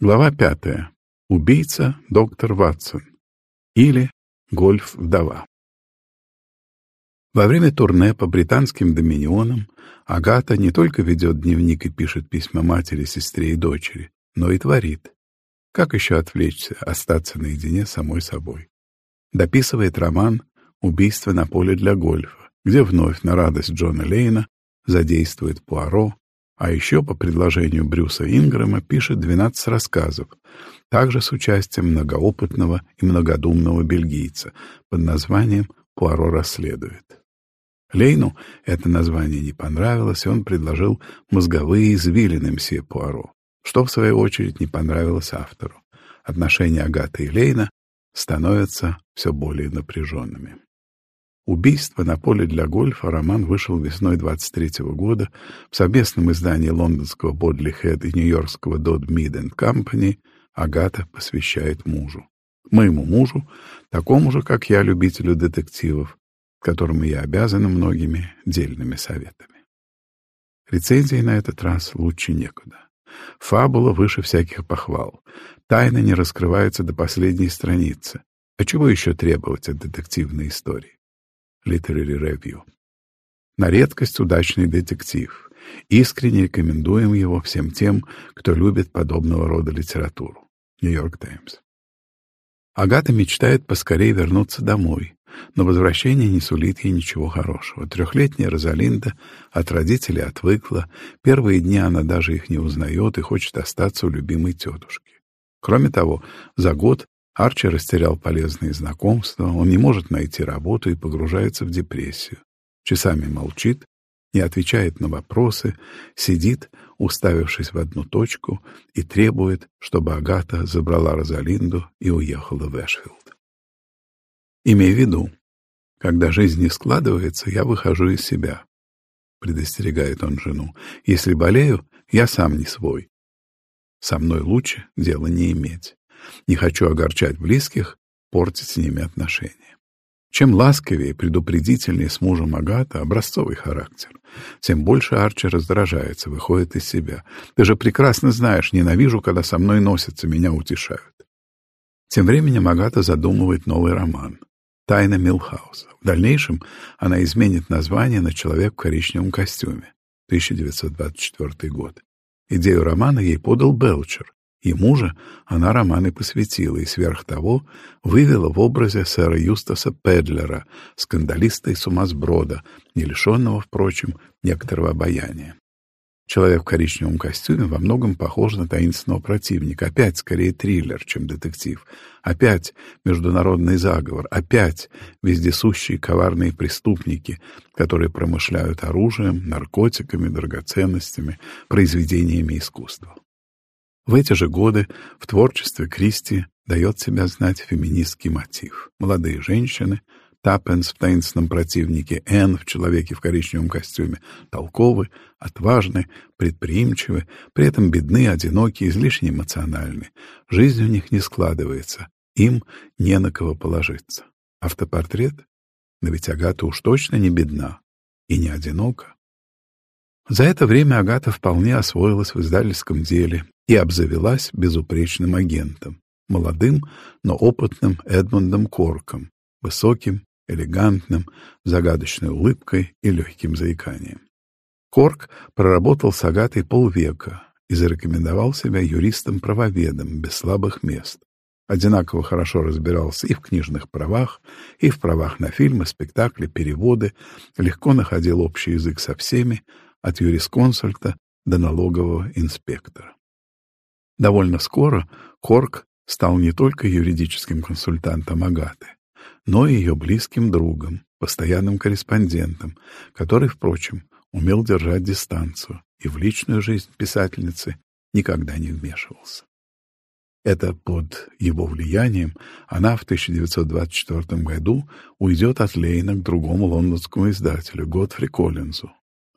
Глава пятая. Убийца доктор Ватсон. Или гольф-вдова. Во время турне по британским доминионам Агата не только ведет дневник и пишет письма матери, сестре и дочери, но и творит. Как еще отвлечься, остаться наедине самой собой? Дописывает роман «Убийство на поле для гольфа», где вновь на радость Джона Лейна задействует Пуаро, а еще по предложению Брюса Ингрэма пишет 12 рассказов, также с участием многоопытного и многодумного бельгийца под названием «Пуаро расследует». Лейну это название не понравилось, и он предложил «Мозговые извилины мсье Пуаро», что, в свою очередь, не понравилось автору. Отношения Агаты и Лейна становятся все более напряженными. «Убийство на поле для гольфа» роман вышел весной 23 -го года в совместном издании лондонского Бодли Хэд и нью-йоркского Dodd Mead Company Агата посвящает мужу. Моему мужу, такому же, как я, любителю детективов, которому я обязана многими дельными советами. Рецензии на этот раз лучше некуда. Фабула выше всяких похвал. Тайна не раскрывается до последней страницы. А чего еще требовать от детективной истории? Literary Review. На редкость удачный детектив. Искренне рекомендуем его всем тем, кто любит подобного рода литературу. Нью-Йорк Таймс. Агата мечтает поскорее вернуться домой, но возвращение не сулит ей ничего хорошего. Трехлетняя Розалинда от родителей отвыкла, первые дни она даже их не узнает и хочет остаться у любимой тетушки. Кроме того, за год Арчи растерял полезные знакомства, он не может найти работу и погружается в депрессию. Часами молчит, не отвечает на вопросы, сидит, уставившись в одну точку, и требует, чтобы Агата забрала Розалинду и уехала в Эшфилд. Имей в виду, когда жизнь не складывается, я выхожу из себя, предостерегает он жену. Если болею, я сам не свой. Со мной лучше дела не иметь. Не хочу огорчать близких, портить с ними отношения. Чем ласковее и предупредительнее с мужем Агата образцовый характер, тем больше Арчи раздражается, выходит из себя. Ты же прекрасно знаешь, ненавижу, когда со мной носятся, меня утешают. Тем временем Агата задумывает новый роман «Тайна Милхауса». В дальнейшем она изменит название на «Человек в коричневом костюме» 1924 год. Идею романа ей подал Белчер, Ему же она романы посвятила и сверх того вывела в образе сэра Юстаса Педлера, скандалиста и сумасброда, не лишенного, впрочем, некоторого обаяния. Человек в коричневом костюме во многом похож на таинственного противника. Опять скорее триллер, чем детектив. Опять международный заговор. Опять вездесущие коварные преступники, которые промышляют оружием, наркотиками, драгоценностями, произведениями искусства. В эти же годы в творчестве Кристи дает себя знать феминистский мотив. Молодые женщины, Таппенс в «Таинственном противнике», Энн в «Человеке в коричневом костюме», толковы, отважны, предприимчивы, при этом бедны, одиноки, излишне эмоциональны. Жизнь у них не складывается, им не на кого положиться. Автопортрет? Но ведь Агата уж точно не бедна и не одинока. За это время Агата вполне освоилась в издательском деле и обзавелась безупречным агентом, молодым, но опытным Эдмундом Корком, высоким, элегантным, загадочной улыбкой и легким заиканием. Корк проработал с Агатой полвека и зарекомендовал себя юристом-правоведом без слабых мест. Одинаково хорошо разбирался и в книжных правах, и в правах на фильмы, спектакли, переводы, легко находил общий язык со всеми, от юрисконсульта до налогового инспектора. Довольно скоро Корк стал не только юридическим консультантом Агаты, но и ее близким другом, постоянным корреспондентом, который, впрочем, умел держать дистанцию и в личную жизнь писательницы никогда не вмешивался. Это под его влиянием она в 1924 году уйдет от Лейна к другому лондонскому издателю, Готфри Коллинзу,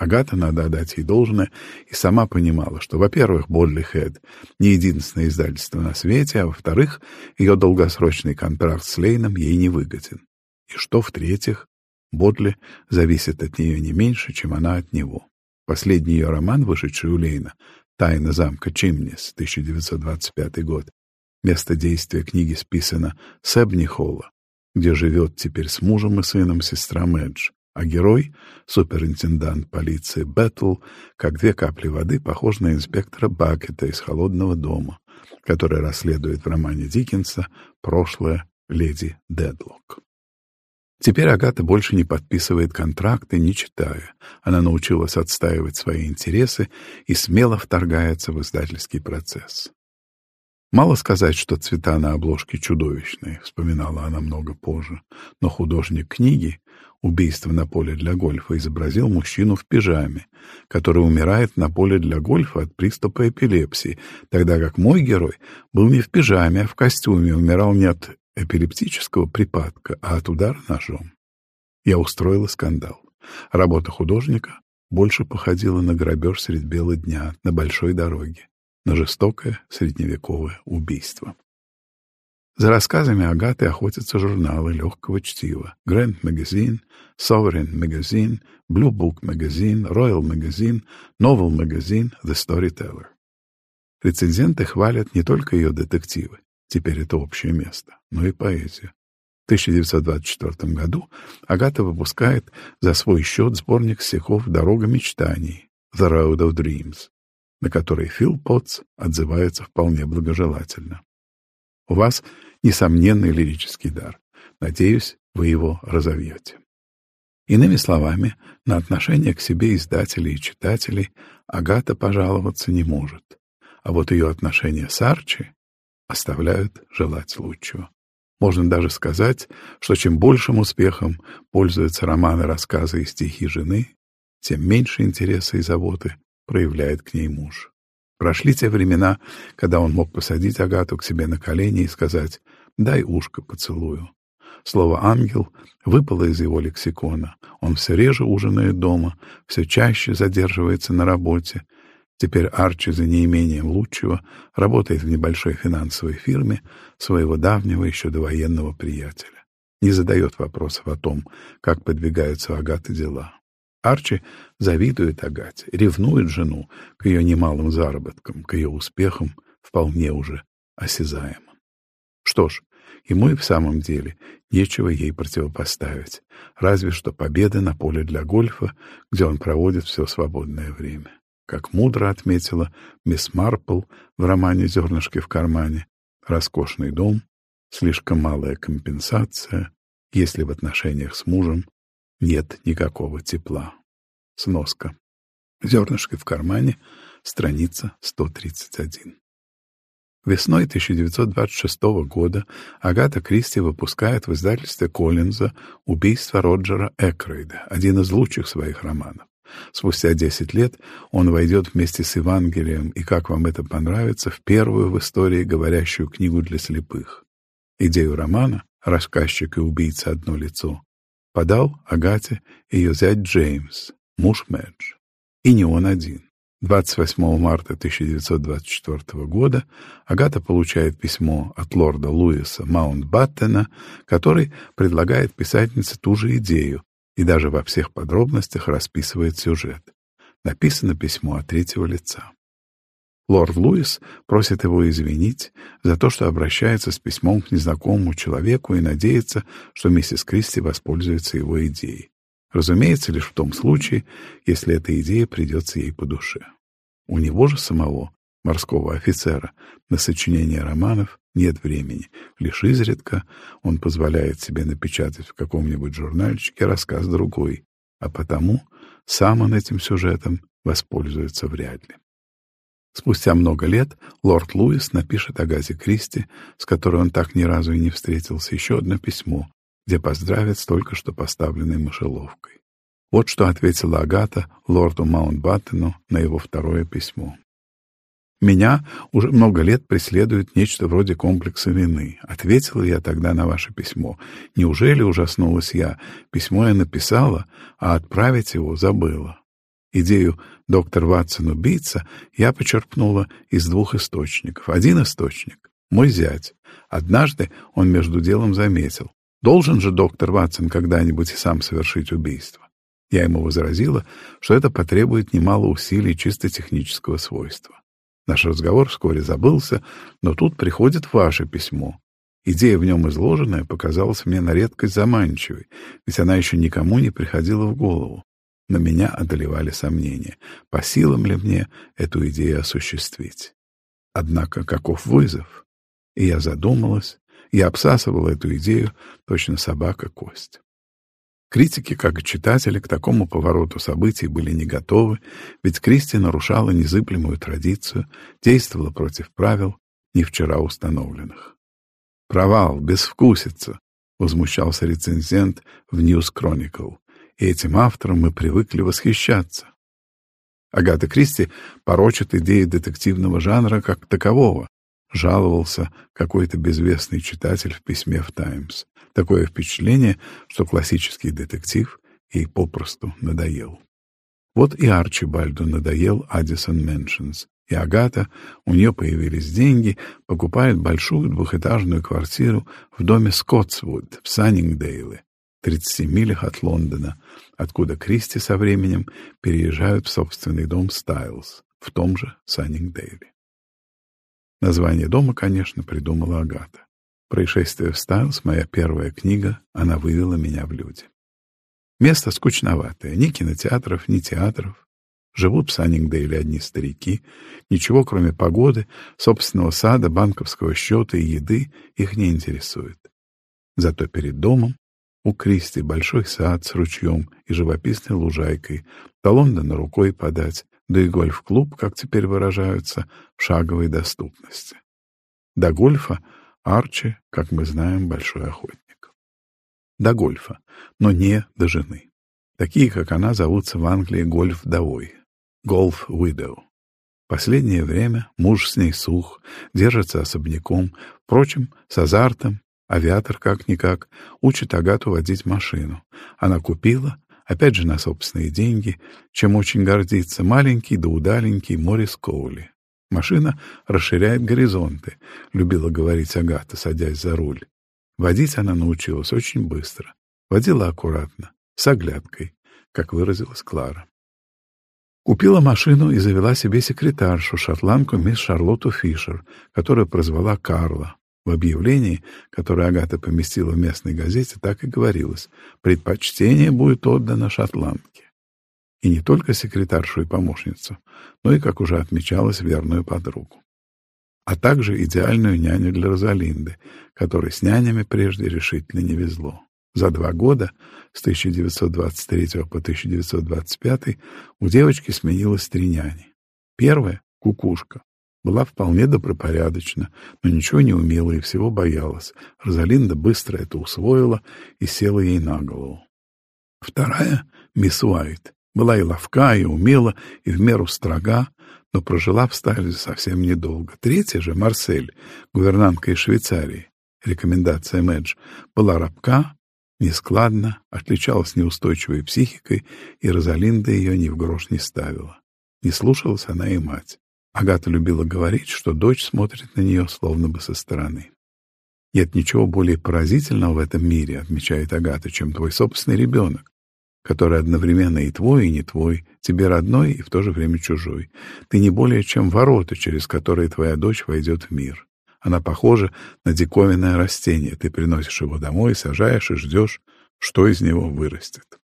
Агата, надо отдать ей должное, и сама понимала, что, во-первых, Бодли Хэд не единственное издательство на свете, а во-вторых, ее долгосрочный контракт с Лейном ей не выгоден. И что, в-третьих, Бодли зависит от нее не меньше, чем она от него. Последний ее роман, вышедший у Лейна, «Тайна замка Чимнис», 1925 год. Место действия книги списано с Эбни-Холла, где живет теперь с мужем и сыном сестра Мэдж, а герой, суперинтендант полиции Беттл, как две капли воды, похож на инспектора Бакета из «Холодного дома», который расследует в романе Диккенса прошлое леди Дедлок. Теперь Агата больше не подписывает контракты, не читая. Она научилась отстаивать свои интересы и смело вторгается в издательский процесс. Мало сказать, что цвета на обложке чудовищные, вспоминала она много позже, но художник книги «Убийство на поле для гольфа» изобразил мужчину в пижаме, который умирает на поле для гольфа от приступа эпилепсии, тогда как мой герой был не в пижаме, а в костюме, умирал не от эпилептического припадка, а от удара ножом. Я устроила скандал. Работа художника больше походила на грабеж средь бела дня на большой дороге на жестокое средневековое убийство. За рассказами Агаты охотятся журналы легкого чтива Grand Magazine, Sovereign Magazine, Blue Book Magazine, Royal Magazine, Novel Magazine, The Storyteller. Рецензенты хвалят не только ее детективы, теперь это общее место, но и поэзию. В 1924 году Агата выпускает за свой счет сборник стихов «Дорога мечтаний» «The Road of Dreams», на который Фил Потц отзывается вполне благожелательно. У вас несомненный лирический дар. Надеюсь, вы его разовьете. Иными словами, на отношение к себе издателей и читателей Агата пожаловаться не может, а вот ее отношения с Арчи оставляют желать лучшего. Можно даже сказать, что чем большим успехом пользуются романы, рассказы и стихи жены, тем меньше интереса и заботы проявляет к ней муж. Прошли те времена, когда он мог посадить Агату к себе на колени и сказать «дай ушко поцелую». Слово «ангел» выпало из его лексикона. Он все реже ужинает дома, все чаще задерживается на работе. Теперь Арчи за неимением лучшего работает в небольшой финансовой фирме своего давнего еще довоенного приятеля. Не задает вопросов о том, как подвигаются Агаты дела. Арчи завидует Агате, ревнует жену к ее немалым заработкам, к ее успехам, вполне уже осязаемым. Что ж, ему и в самом деле нечего ей противопоставить, разве что победы на поле для гольфа, где он проводит все свободное время. Как мудро отметила мисс Марпл в романе «Зернышки в кармане», роскошный дом, слишком малая компенсация, если в отношениях с мужем нет никакого тепла. Сноска. Зернышко в кармане, страница 131. Весной 1926 года Агата Кристи выпускает в издательстве Коллинза «Убийство Роджера Экрейда», один из лучших своих романов. Спустя 10 лет он войдет вместе с Евангелием и «Как вам это понравится» в первую в истории говорящую книгу для слепых. Идею романа «Рассказчик и убийца одно лицо» подал Агате ее зять Джеймс, муж Мэдж. И не он один. 28 марта 1924 года Агата получает письмо от лорда Луиса Маунтбаттена, который предлагает писательнице ту же идею и даже во всех подробностях расписывает сюжет. Написано письмо от третьего лица. Лорд Луис просит его извинить за то, что обращается с письмом к незнакомому человеку и надеется, что миссис Кристи воспользуется его идеей. Разумеется, лишь в том случае, если эта идея придется ей по душе. У него же самого, морского офицера, на сочинение романов нет времени. Лишь изредка он позволяет себе напечатать в каком-нибудь журнальчике рассказ другой, а потому сам он этим сюжетом воспользуется вряд ли. Спустя много лет лорд Луис напишет Агазе Кристи, с которой он так ни разу и не встретился, еще одно письмо, где поздравят с только что поставленной мышеловкой. Вот что ответила Агата лорду Маунтбаттену на его второе письмо. «Меня уже много лет преследует нечто вроде комплекса вины. Ответила я тогда на ваше письмо. Неужели ужаснулась я? Письмо я написала, а отправить его забыла. Идею «доктор Ватсон убийца» я почерпнула из двух источников. Один источник — мой зять. Однажды он между делом заметил. Должен же доктор Ватсон когда-нибудь и сам совершить убийство. Я ему возразила, что это потребует немало усилий чисто технического свойства. Наш разговор вскоре забылся, но тут приходит ваше письмо. Идея в нем изложенная показалась мне на редкость заманчивой, ведь она еще никому не приходила в голову. Но меня одолевали сомнения, по силам ли мне эту идею осуществить. Однако каков вызов? И я задумалась, я обсасывала эту идею, точно собака кость. Критики, как и читатели, к такому повороту событий были не готовы, ведь Кристи нарушала незыблемую традицию, действовала против правил, не вчера установленных. «Провал, безвкусица!» — возмущался рецензент в News Chronicle, и этим автором мы привыкли восхищаться. Агата Кристи порочит идеи детективного жанра как такового, жаловался какой-то безвестный читатель в письме в «Таймс». Такое впечатление, что классический детектив ей попросту надоел. Вот и Арчибальду надоел Аддисон Мэншенс, и Агата, у нее появились деньги, покупает большую двухэтажную квартиру в доме Скотсвуд в Саннингдейле, 30 милях от Лондона, откуда Кристи со временем переезжают в собственный дом Стайлз в том же Саннингдейле. Название дома, конечно, придумала Агата. «Происшествие в Стайлс» — моя первая книга, она вывела меня в люди. Место скучноватое, ни кинотеатров, ни театров. Живут в Саннингдейле одни старики. Ничего, кроме погоды, собственного сада, банковского счета и еды, их не интересует. Зато перед домом у Кристи большой сад с ручьем и живописной лужайкой, до Лондона рукой подать, да и гольф-клуб, как теперь выражаются, в шаговой доступности. До гольфа Арчи, как мы знаем, большой охотник. До гольфа, но не до жены. Такие, как она, зовутся в Англии гольф-вдовой. Голф-widow. Последнее время муж с ней сух, держится особняком, впрочем, с азартом, авиатор как-никак, учит Агату водить машину. Она купила, опять же на собственные деньги, чем очень гордится маленький да удаленький Морис Коули. Машина расширяет горизонты, любила говорить Агата, садясь за руль. Водить она научилась очень быстро. Водила аккуратно, с оглядкой, как выразилась Клара. Купила машину и завела себе секретаршу, шотландку мисс Шарлотту Фишер, которую прозвала Карла. В объявлении, которое Агата поместила в местной газете, так и говорилось «Предпочтение будет отдано шотландке». И не только секретаршу и помощницу, но и, как уже отмечалось, верную подругу. А также идеальную няню для Розалинды, которой с нянями прежде решительно не везло. За два года, с 1923 по 1925, у девочки сменилось три няни. Первая — кукушка, была вполне добропорядочна, но ничего не умела и всего боялась. Розалинда быстро это усвоила и села ей на голову. Вторая, мисс Уайт, была и ловка, и умела, и в меру строга, но прожила в Стайле совсем недолго. Третья же, Марсель, гувернантка из Швейцарии, рекомендация Мэдж, была рабка, нескладна, отличалась неустойчивой психикой, и Розалинда ее ни в грош не ставила. Не слушалась она и мать. Агата любила говорить, что дочь смотрит на нее словно бы со стороны. Нет ничего более поразительного в этом мире, отмечает Агата, чем твой собственный ребенок, который одновременно и твой, и не твой, тебе родной и в то же время чужой. Ты не более чем ворота, через которые твоя дочь войдет в мир. Она похожа на диковинное растение. Ты приносишь его домой, сажаешь и ждешь, что из него вырастет.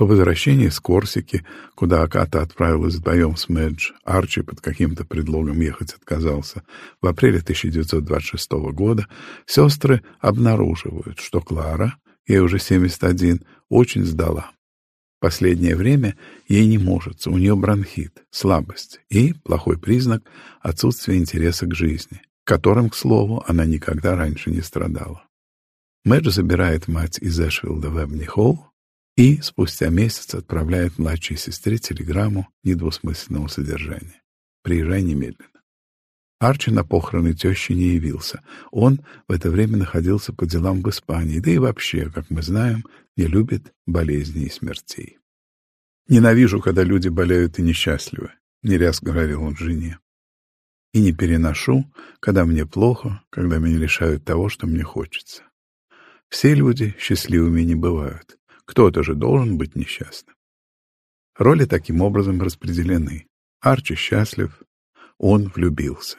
По возвращении с Корсики, куда Аката отправилась вдвоем с Мэдж, Арчи под каким-то предлогом ехать отказался, в апреле 1926 года сестры обнаруживают, что Клара, ей уже 71, очень сдала. Последнее время ей не может, у нее бронхит, слабость и, плохой признак, отсутствие интереса к жизни, которым, к слову, она никогда раньше не страдала. Мэдж забирает мать из Эшвилда в Эбни-Холл, и спустя месяц отправляет младшей сестре телеграмму недвусмысленного содержания. «Приезжай немедленно». Арчи на похороны тещи не явился. Он в это время находился по делам в Испании, да и вообще, как мы знаем, не любит болезней и смертей. «Ненавижу, когда люди болеют и несчастливы», — не говорил он жене. «И не переношу, когда мне плохо, когда меня лишают того, что мне хочется. Все люди счастливыми не бывают. Кто-то же должен быть несчастным. Роли таким образом распределены. Арчи счастлив, Он влюбился.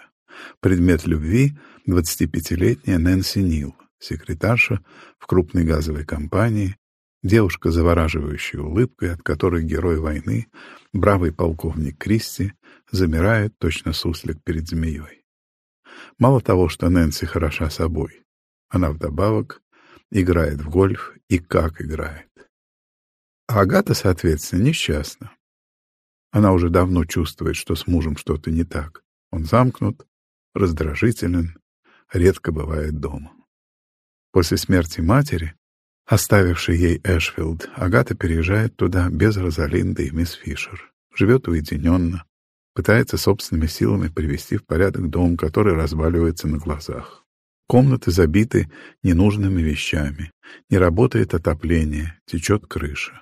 Предмет любви — 25-летняя Нэнси Нил, секретарша в крупной газовой компании, девушка, завораживающая улыбкой, от которой герой войны, бравый полковник Кристи, замирает точно суслик перед змеей. Мало того, что Нэнси хороша собой, она вдобавок играет в гольф и как играет. А Агата, соответственно, несчастна. Она уже давно чувствует, что с мужем что-то не так. Он замкнут, раздражителен, редко бывает дома. После смерти матери, оставившей ей Эшфилд, Агата переезжает туда без Розалинды и мисс Фишер. Живет уединенно, пытается собственными силами привести в порядок дом, который разваливается на глазах. Комнаты забиты ненужными вещами, не работает отопление, течет крыша.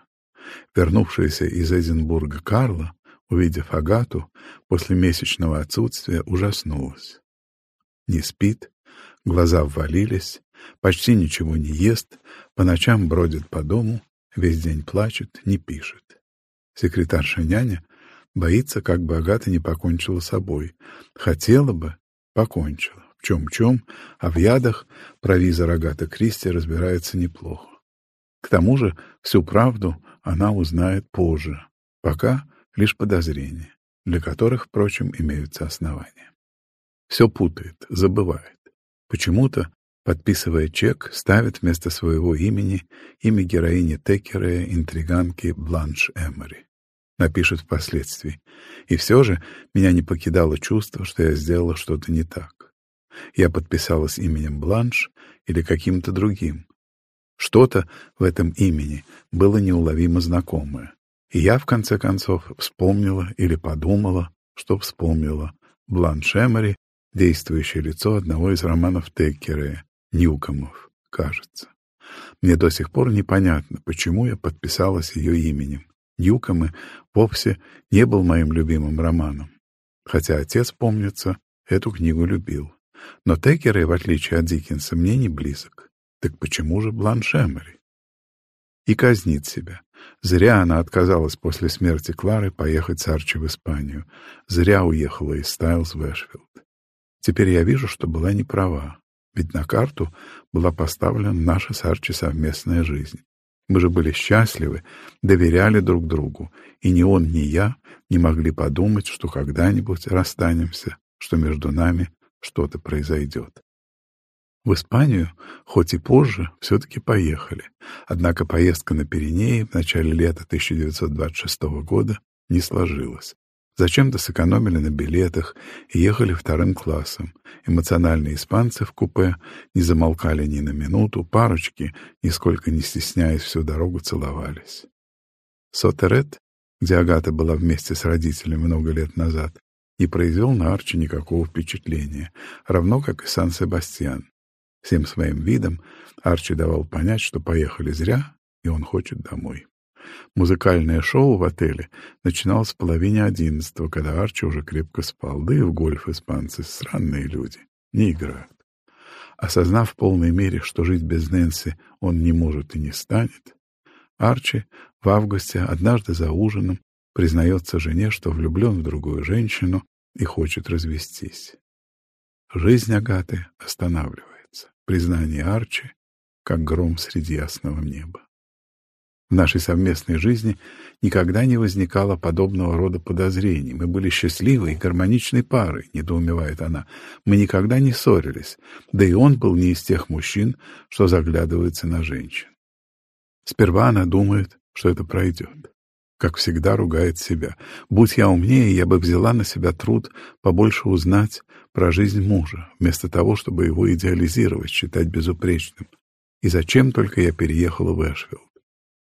Вернувшаяся из Эдинбурга Карла, увидев Агату, после месячного отсутствия ужаснулась. Не спит, глаза ввалились, почти ничего не ест, по ночам бродит по дому, весь день плачет, не пишет. Секретарша няня боится, как бы Агата не покончила собой. Хотела бы, покончила. В чем-чем, а в ядах провизор Агата Кристи разбирается неплохо. К тому же всю правду она узнает позже, пока лишь подозрения, для которых, впрочем, имеются основания. Все путает, забывает. Почему-то, подписывая чек, ставит вместо своего имени имя героини Текера, интриганки Бланш Эмори. Напишет впоследствии. И все же меня не покидало чувство, что я сделала что-то не так. Я подписалась именем Бланш или каким-то другим. Что-то в этом имени было неуловимо знакомое. И я, в конце концов, вспомнила или подумала, что вспомнила Бланш Эмори действующее лицо одного из романов Теккерея, Ньюкомов, кажется. Мне до сих пор непонятно, почему я подписалась ее именем. Ньюкомы вовсе не был моим любимым романом, хотя отец, помнится, эту книгу любил. Но Теккерей, в отличие от Диккенса, мне не близок. Так почему же Бланш Эмери? И казнит себя. Зря она отказалась после смерти Клары поехать с Арчи в Испанию. Зря уехала из Стайлз в Эшфилд. Теперь я вижу, что была не права, ведь на карту была поставлена наша с Арчи совместная жизнь. Мы же были счастливы, доверяли друг другу, и ни он, ни я не могли подумать, что когда-нибудь расстанемся, что между нами что-то произойдет. В Испанию, хоть и позже, все-таки поехали. Однако поездка на Пиренеи в начале лета 1926 года не сложилась. Зачем-то сэкономили на билетах и ехали вторым классом. Эмоциональные испанцы в купе не замолкали ни на минуту, парочки, нисколько не стесняясь, всю дорогу целовались. Сотерет, где Агата была вместе с родителями много лет назад, не произвел на Арчи никакого впечатления, равно как и Сан-Себастьян. Всем своим видом Арчи давал понять, что поехали зря, и он хочет домой. Музыкальное шоу в отеле начиналось в половине одиннадцатого, когда Арчи уже крепко спал, да и в гольф испанцы, странные люди, не играют. Осознав в полной мере, что жить без Нэнси он не может и не станет, Арчи в августе однажды за ужином признается жене, что влюблен в другую женщину и хочет развестись. Жизнь Агаты останавливается. Признание Арчи, как гром среди ясного неба. В нашей совместной жизни никогда не возникало подобного рода подозрений. Мы были счастливой и гармоничной парой, недоумевает она. Мы никогда не ссорились, да и он был не из тех мужчин, что заглядываются на женщин. Сперва она думает, что это пройдет. Как всегда ругает себя. Будь я умнее, я бы взяла на себя труд побольше узнать про жизнь мужа, вместо того, чтобы его идеализировать, считать безупречным. И зачем только я переехала в Эшвилл?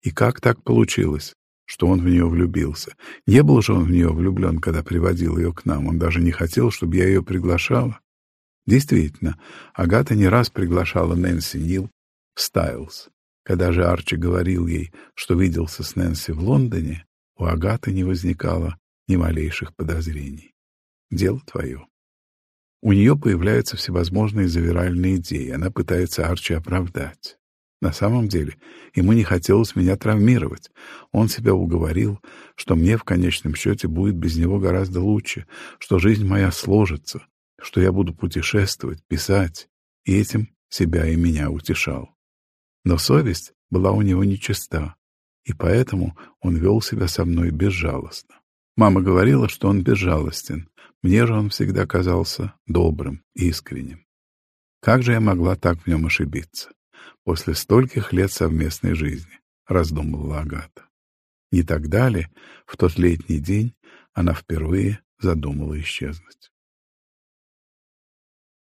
И как так получилось, что он в нее влюбился? Не был же он в нее влюблен, когда приводил ее к нам. Он даже не хотел, чтобы я ее приглашала. Действительно, Агата не раз приглашала Нэнси Нил в Стайлз. Когда же Арчи говорил ей, что виделся с Нэнси в Лондоне, у Агаты не возникало ни малейших подозрений. Дело твое. У нее появляются всевозможные завиральные идеи. Она пытается Арчи оправдать. На самом деле, ему не хотелось меня травмировать. Он себя уговорил, что мне в конечном счете будет без него гораздо лучше, что жизнь моя сложится, что я буду путешествовать, писать, и этим себя и меня утешал. Но совесть была у него нечиста, и поэтому он вел себя со мной безжалостно. Мама говорила, что он безжалостен, мне же он всегда казался добрым, искренним. Как же я могла так в нем ошибиться? После стольких лет совместной жизни, раздумывала Агата. Не так далее, в тот летний день, она впервые задумала исчезнуть.